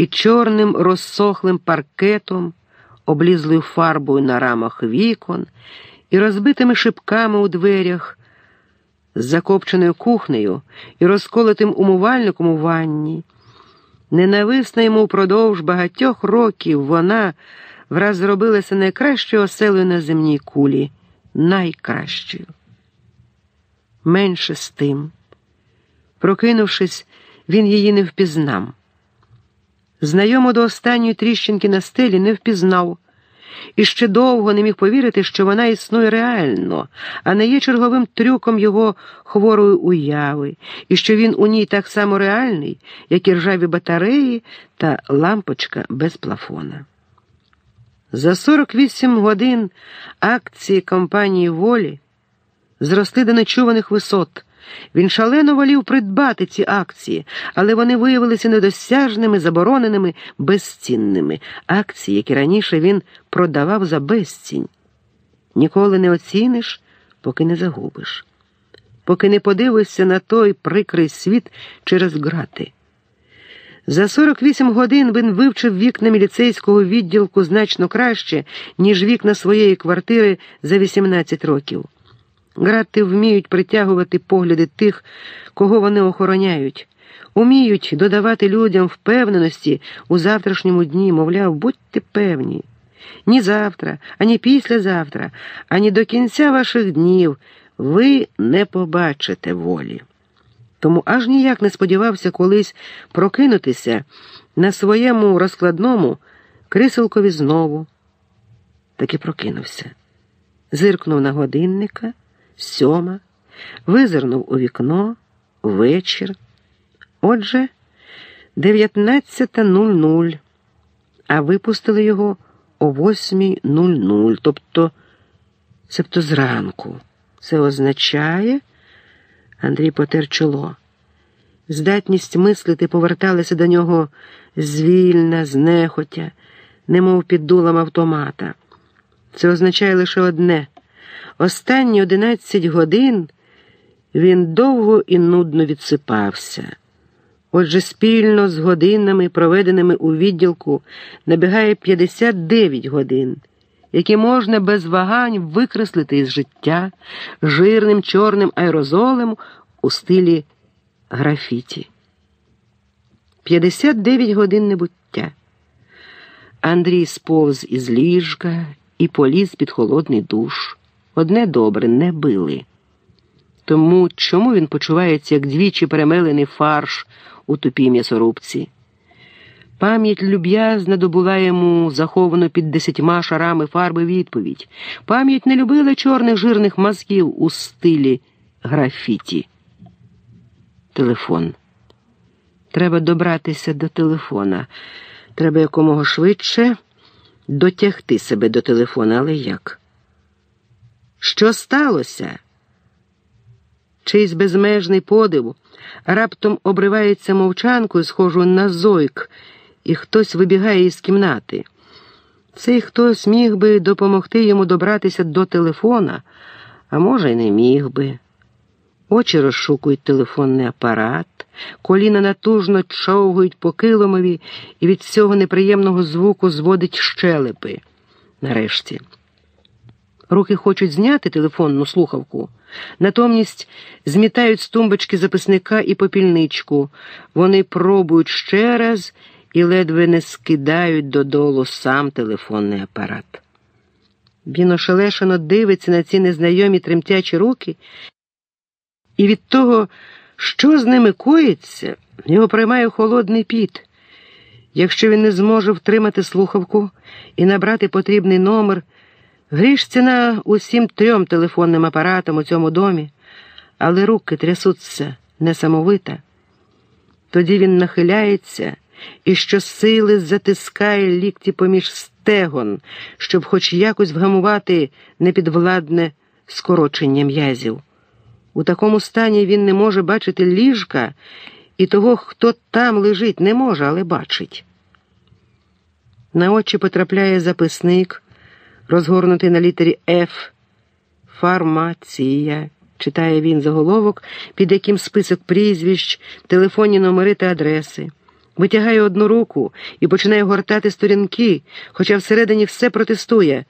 і чорним розсохлим паркетом, облізлою фарбою на рамах вікон, і розбитими шибками у дверях, з закопченою кухнею і розколотим умивальником у ванні. Ненависна йому впродовж багатьох років вона враз зробилася найкращою оселою на земній кулі, найкращою. Менше з тим. Прокинувшись, він її не впізнав. Знайому до останньої тріщинки на стелі не впізнав і ще довго не міг повірити, що вона існує реально, а не є черговим трюком його хворої уяви, і що він у ній так само реальний, як і ржаві батареї та лампочка без плафона. За 48 годин акції компанії Волі зросли до нечуваних висот. Він шалено волів придбати ці акції, але вони виявилися недосяжними, забороненими, безцінними акції, які раніше він продавав за безцінь. Ніколи не оціниш, поки не загубиш, поки не подивишся на той прикрий світ через грати. За 48 годин він вивчив вікна міліцейського відділку значно краще, ніж вікна своєї квартири за 18 років. Грати вміють притягувати погляди тих, кого вони охороняють, уміють додавати людям впевненості у завтрашньому дні, мовляв, будьте певні. Ні завтра, ані післязавтра, ані до кінця ваших днів ви не побачите волі. Тому аж ніяк не сподівався колись прокинутися на своєму розкладному кріселкові знову. Так і прокинувся, зиркнув на годинника сьома, визирнув у вікно вечір. Отже, 19.00, а випустили його о 8.00, тобто, себто зранку. Це означає, Андрій потер чоло. Здатність мислити поверталася до нього звільна, знехотя, немов під дулом автомата. Це означає лише одне. Останні одинадцять годин він довго і нудно відсипався. Отже, спільно з годинами, проведеними у відділку, набігає 59 годин, які можна без вагань викреслити із життя жирним чорним аерозолем у стилі графіті. 59 годин небуття. Андрій сповз із ліжка і поліз під холодний душ. Одне добре не били. Тому чому він почувається, як двічі перемелений фарш у тупій м'ясорубці? Пам'ять люб'язна добула йому заховану під десятьма шарами фарби відповідь. Пам'ять не любила чорних жирних мазків у стилі графіті. Телефон. Треба добратися до телефона. Треба якомога швидше дотягти себе до телефона, але як? Що сталося? Чийсь безмежний подив раптом обривається мовчанкою, схожу на зойк, і хтось вибігає із кімнати. Цей хтось міг би допомогти йому добратися до телефона, а може, й не міг би. Очі розшукують телефонний апарат, коліна натужно човгують по килимові і від цього неприємного звуку зводить щелепи. Нарешті. Руки хочуть зняти телефонну слухавку, натомість змітають з тумбочки записника і попільничку. Вони пробують ще раз і ледве не скидають додолу сам телефонний апарат. Він ошелешено дивиться на ці незнайомі тремтячі руки, і від того, що з ними коїться, його приймає холодний піт. Якщо він не зможе втримати слухавку і набрати потрібний номер. Гріш ціна усім трьом телефонним апаратам у цьому домі, але руки трясуться несамовито. Тоді він нахиляється і щосили затискає лікті поміж стегон, щоб хоч якось вгамувати непідвладне скорочення м'язів. У такому стані він не може бачити ліжка, і того, хто там лежить, не може, але бачить. На очі потрапляє записник розгорнутий на літері Ф. Фармація. Читає він заголовок, під яким список прізвищ, телефонні номери та адреси. Витягає одну руку і починає гортати сторінки, хоча всередині все протестує.